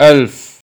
ألف